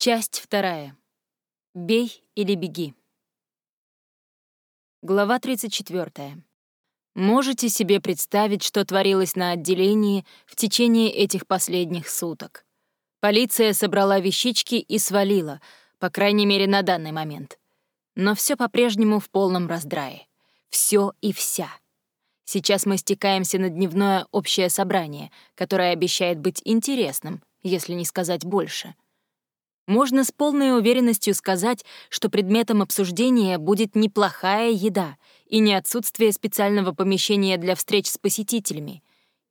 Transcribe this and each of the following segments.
Часть вторая. Бей или беги. Глава 34. Можете себе представить, что творилось на отделении в течение этих последних суток. Полиция собрала вещички и свалила, по крайней мере, на данный момент. Но все по-прежнему в полном раздрае. Все и вся. Сейчас мы стекаемся на дневное общее собрание, которое обещает быть интересным, если не сказать больше. Можно с полной уверенностью сказать, что предметом обсуждения будет неплохая еда и не отсутствие специального помещения для встреч с посетителями,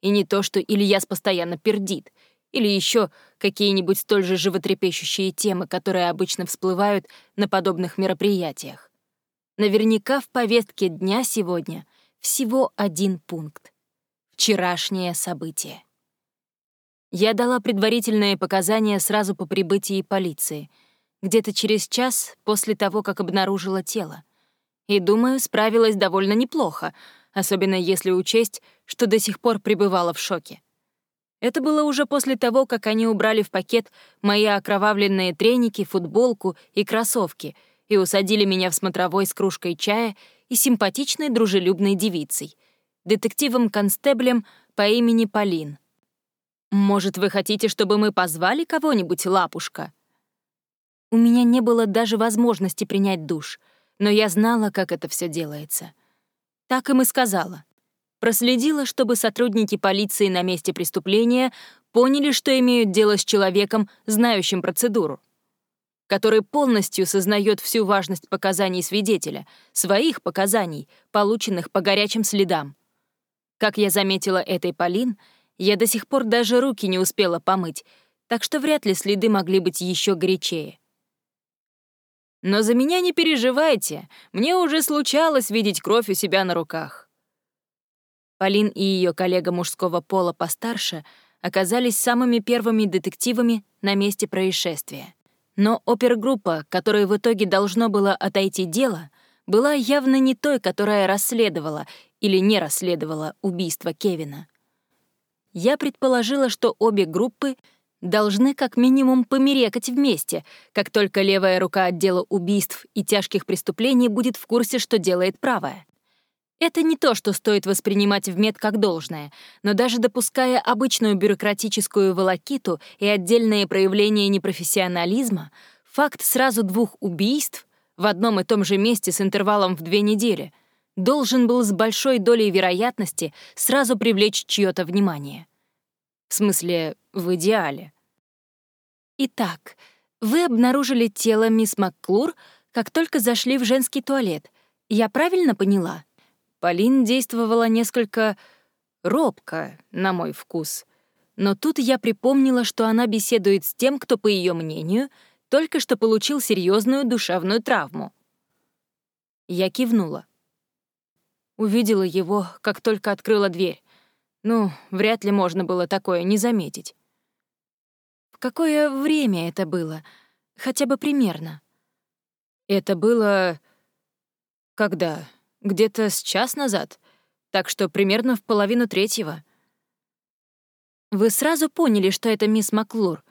и не то, что Ильяс постоянно пердит, или еще какие-нибудь столь же животрепещущие темы, которые обычно всплывают на подобных мероприятиях. Наверняка в повестке дня сегодня — всего один пункт. Вчерашнее событие. Я дала предварительные показания сразу по прибытии полиции, где-то через час после того, как обнаружила тело. И, думаю, справилась довольно неплохо, особенно если учесть, что до сих пор пребывала в шоке. Это было уже после того, как они убрали в пакет мои окровавленные треники, футболку и кроссовки и усадили меня в смотровой с кружкой чая и симпатичной дружелюбной девицей, детективом-констеблем по имени Полин. «Может, вы хотите, чтобы мы позвали кого-нибудь, лапушка?» У меня не было даже возможности принять душ, но я знала, как это все делается. Так им и сказала. Проследила, чтобы сотрудники полиции на месте преступления поняли, что имеют дело с человеком, знающим процедуру который полностью сознает всю важность показаний свидетеля, своих показаний, полученных по горячим следам. Как я заметила этой Полин, я до сих пор даже руки не успела помыть, так что вряд ли следы могли быть еще горячее. Но за меня не переживайте, мне уже случалось видеть кровь у себя на руках. Полин и ее коллега мужского пола постарше оказались самыми первыми детективами на месте происшествия. Но опергруппа, которой в итоге должно было отойти дело, была явно не той, которая расследовала или не расследовала убийство Кевина. Я предположила, что обе группы должны как минимум померекать вместе, как только левая рука отдела убийств и тяжких преступлений будет в курсе, что делает правая. Это не то, что стоит воспринимать в мед как должное, но даже допуская обычную бюрократическую волокиту и отдельные проявления непрофессионализма, факт сразу двух убийств в одном и том же месте с интервалом в две недели должен был с большой долей вероятности сразу привлечь чье-то внимание. В смысле, в идеале. Итак, вы обнаружили тело мисс МакКлур, как только зашли в женский туалет. Я правильно поняла? Полин действовала несколько робко, на мой вкус. Но тут я припомнила, что она беседует с тем, кто, по ее мнению, только что получил серьезную душевную травму. Я кивнула. Увидела его, как только открыла дверь. Ну, вряд ли можно было такое не заметить. В какое время это было? Хотя бы примерно. Это было... Когда? Где-то с час назад, так что примерно в половину третьего. Вы сразу поняли, что это мисс Маклур?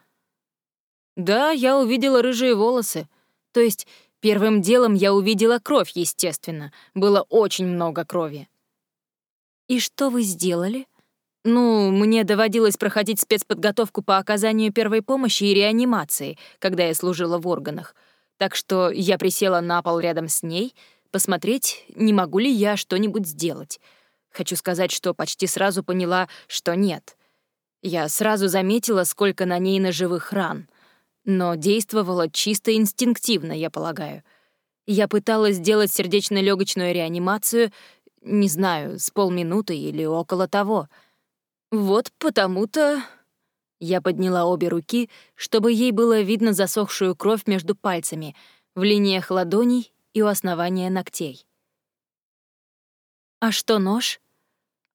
Да, я увидела рыжие волосы. То есть первым делом я увидела кровь, естественно. Было очень много крови. И что вы сделали? Ну, мне доводилось проходить спецподготовку по оказанию первой помощи и реанимации, когда я служила в органах. Так что я присела на пол рядом с ней — посмотреть, не могу ли я что-нибудь сделать. Хочу сказать, что почти сразу поняла, что нет. Я сразу заметила, сколько на ней ножевых ран, но действовала чисто инстинктивно, я полагаю. Я пыталась сделать сердечно-легочную реанимацию, не знаю, с полминуты или около того. Вот потому-то... Я подняла обе руки, чтобы ей было видно засохшую кровь между пальцами, в линиях ладоней и у основания ногтей. А что нож?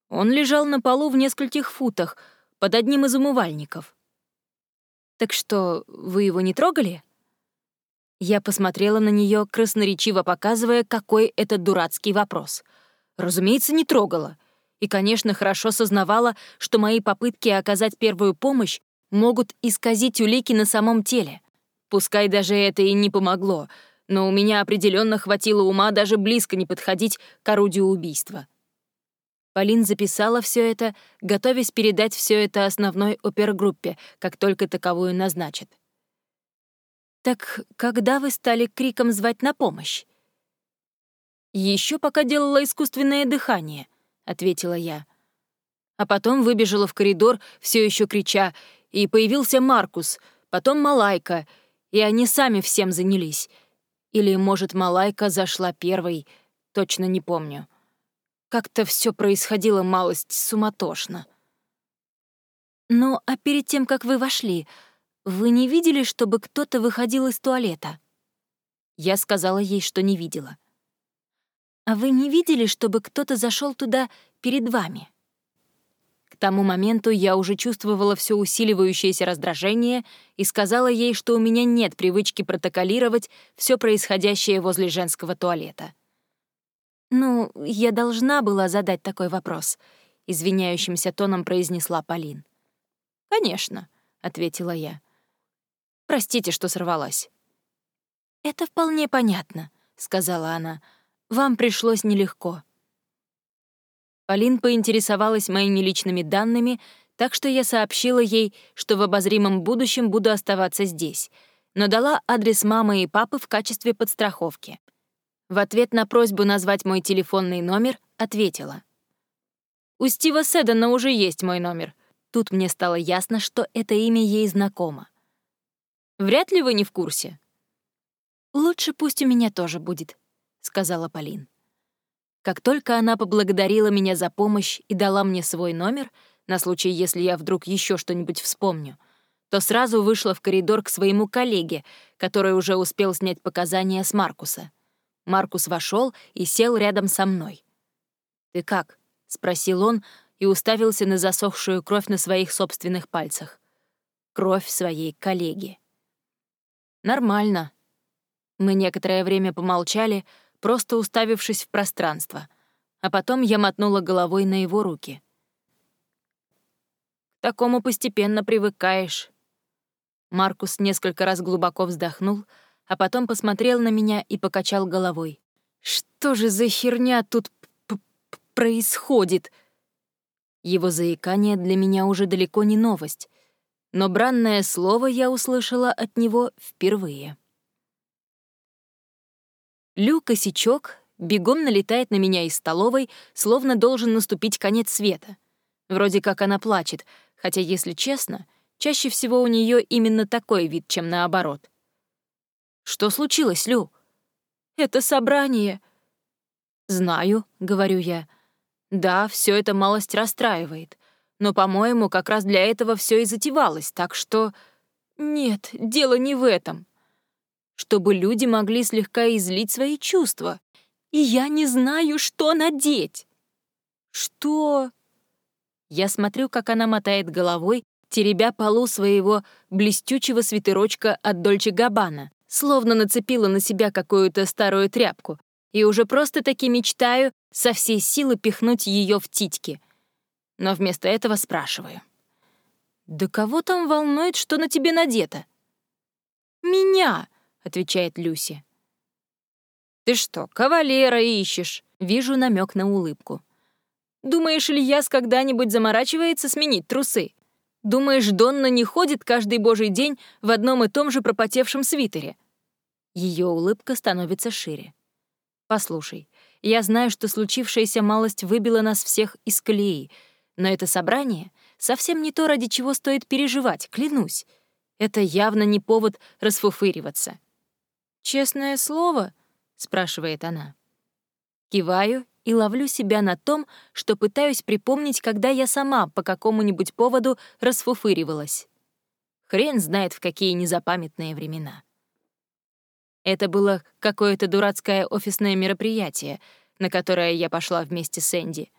Он лежал на полу в нескольких футах, под одним из умывальников. Так что, вы его не трогали? Я посмотрела на нее, красноречиво показывая, какой это дурацкий вопрос. Разумеется, не трогала. И, конечно, хорошо сознавала, что мои попытки оказать первую помощь могут исказить улики на самом теле. Пускай даже это и не помогло, но у меня определенно хватило ума даже близко не подходить к орудию убийства. Полин записала все это, готовясь передать все это основной опергруппе, как только таковую назначат. «Так когда вы стали криком звать на помощь?» Еще пока делала искусственное дыхание», — ответила я. А потом выбежала в коридор, все еще крича, и появился Маркус, потом Малайка, и они сами всем занялись. Или, может, Малайка зашла первой, точно не помню. Как-то все происходило малость суматошно. «Ну, а перед тем, как вы вошли, вы не видели, чтобы кто-то выходил из туалета?» Я сказала ей, что не видела. «А вы не видели, чтобы кто-то зашел туда перед вами?» К тому моменту я уже чувствовала все усиливающееся раздражение и сказала ей, что у меня нет привычки протоколировать все происходящее возле женского туалета. «Ну, я должна была задать такой вопрос», — извиняющимся тоном произнесла Полин. «Конечно», — ответила я. «Простите, что сорвалась». «Это вполне понятно», — сказала она. «Вам пришлось нелегко». Полин поинтересовалась моими личными данными, так что я сообщила ей, что в обозримом будущем буду оставаться здесь, но дала адрес мамы и папы в качестве подстраховки. В ответ на просьбу назвать мой телефонный номер ответила. «У Стива Седана уже есть мой номер». Тут мне стало ясно, что это имя ей знакомо. «Вряд ли вы не в курсе?» «Лучше пусть у меня тоже будет», — сказала Полин. Как только она поблагодарила меня за помощь и дала мне свой номер, на случай, если я вдруг еще что-нибудь вспомню, то сразу вышла в коридор к своему коллеге, который уже успел снять показания с Маркуса. Маркус вошел и сел рядом со мной. «Ты как?» — спросил он и уставился на засохшую кровь на своих собственных пальцах. Кровь своей коллеги. «Нормально». Мы некоторое время помолчали, просто уставившись в пространство, а потом я мотнула головой на его руки. «К такому постепенно привыкаешь». Маркус несколько раз глубоко вздохнул, а потом посмотрел на меня и покачал головой. «Что же за херня тут происходит?» Его заикание для меня уже далеко не новость, но бранное слово я услышала от него впервые. Лю Косячок бегом налетает на меня из столовой, словно должен наступить конец света. Вроде как она плачет, хотя, если честно, чаще всего у нее именно такой вид, чем наоборот. Что случилось, Лю? Это собрание. Знаю, говорю я. Да, все это малость расстраивает. Но, по-моему, как раз для этого все и затевалось, так что... Нет, дело не в этом. Чтобы люди могли слегка излить свои чувства. И я не знаю, что надеть. Что? Я смотрю, как она мотает головой, теребя полу своего блестючего свитерочка от Дольче Габбана словно нацепила на себя какую-то старую тряпку, и уже просто-таки мечтаю со всей силы пихнуть ее в титьки. Но вместо этого спрашиваю. «Да кого там волнует, что на тебе надето?» «Меня!» — отвечает Люси. «Ты что, кавалера ищешь?» Вижу намек на улыбку. «Думаешь, Ильяс когда-нибудь заморачивается сменить трусы? Думаешь, Донна не ходит каждый божий день в одном и том же пропотевшем свитере? Ее улыбка становится шире. «Послушай, я знаю, что случившаяся малость выбила нас всех из колеи, но это собрание совсем не то, ради чего стоит переживать, клянусь. Это явно не повод расфуфыриваться». «Честное слово?» — спрашивает она. Киваю и ловлю себя на том, что пытаюсь припомнить, когда я сама по какому-нибудь поводу расфуфыривалась. Хрен знает, в какие незапамятные времена. Это было какое-то дурацкое офисное мероприятие, на которое я пошла вместе с Энди.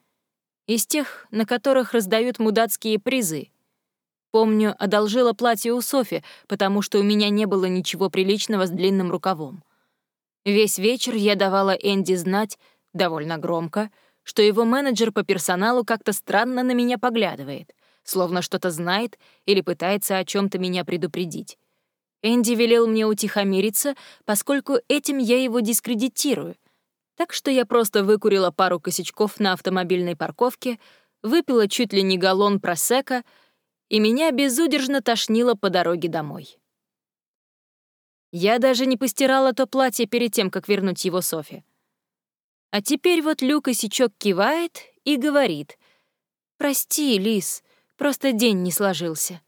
Из тех, на которых раздают мудацкие призы. Помню, одолжила платье у Софи, потому что у меня не было ничего приличного с длинным рукавом. Весь вечер я давала Энди знать, довольно громко, что его менеджер по персоналу как-то странно на меня поглядывает, словно что-то знает или пытается о чем то меня предупредить. Энди велел мне утихомириться, поскольку этим я его дискредитирую. Так что я просто выкурила пару косячков на автомобильной парковке, выпила чуть ли не галлон просека, и меня безудержно тошнило по дороге домой. Я даже не постирала то платье перед тем, как вернуть его Софи. А теперь вот Люк Косячок кивает и говорит. «Прости, Лис, просто день не сложился».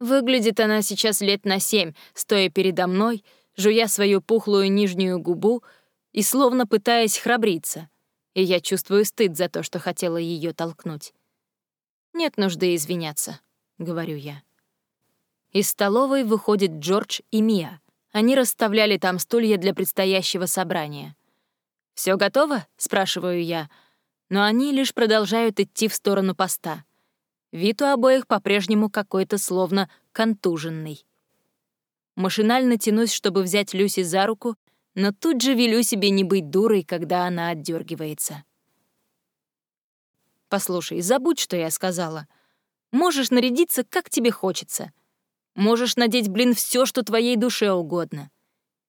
Выглядит она сейчас лет на семь, стоя передо мной, жуя свою пухлую нижнюю губу и словно пытаясь храбриться. И я чувствую стыд за то, что хотела ее толкнуть. «Нет нужды извиняться», — говорю я. Из столовой выходит Джордж и Мия. Они расставляли там стулья для предстоящего собрания. Все готово?» — спрашиваю я. Но они лишь продолжают идти в сторону поста. Вид у обоих по-прежнему какой-то словно контуженный. Машинально тянусь, чтобы взять Люси за руку, но тут же велю себе не быть дурой, когда она отдергивается. «Послушай, забудь, что я сказала. Можешь нарядиться, как тебе хочется. Можешь надеть, блин, все, что твоей душе угодно»,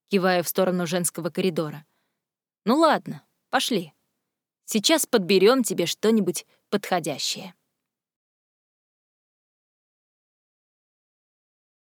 кивая в сторону женского коридора. Ну ладно, пошли. Сейчас подберем тебе что-нибудь подходящее.